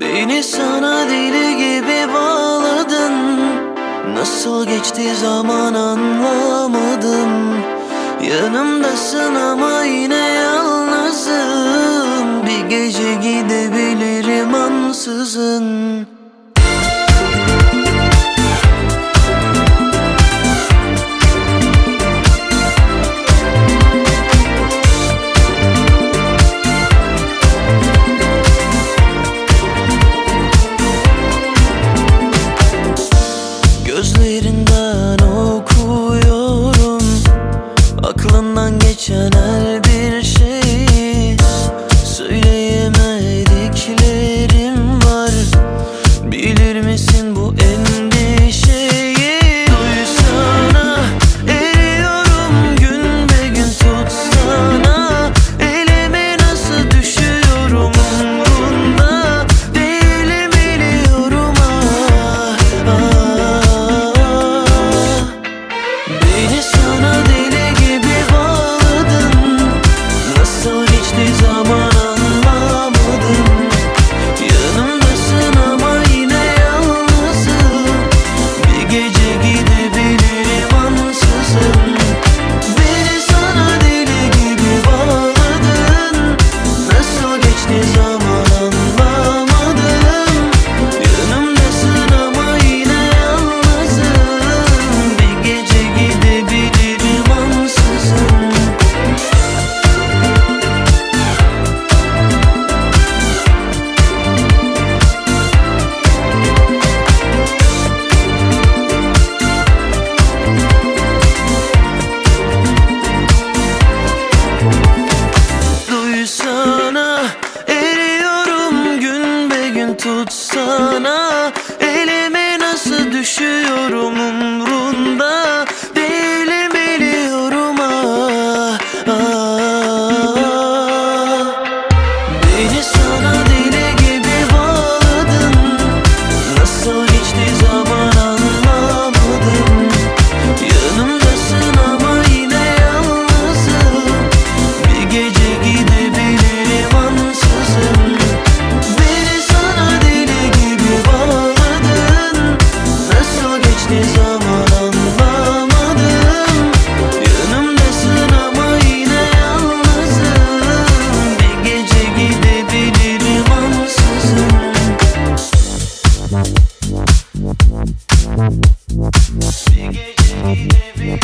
Beni sana deli gibi bağladın. Nasıl geçti zaman anlamadım. Yanımdasın ama yine yalnızım. Bir gece gidebilirim ansızın misin bu endişeyi? Duysana eriyorum gün be gün tutsana. Elime nasıl düşüyorum umrunda? Değilim biliyorum ah, ah. Beni sana deli gibi bağladın. Nasıl geçti zaman be gün Big, big,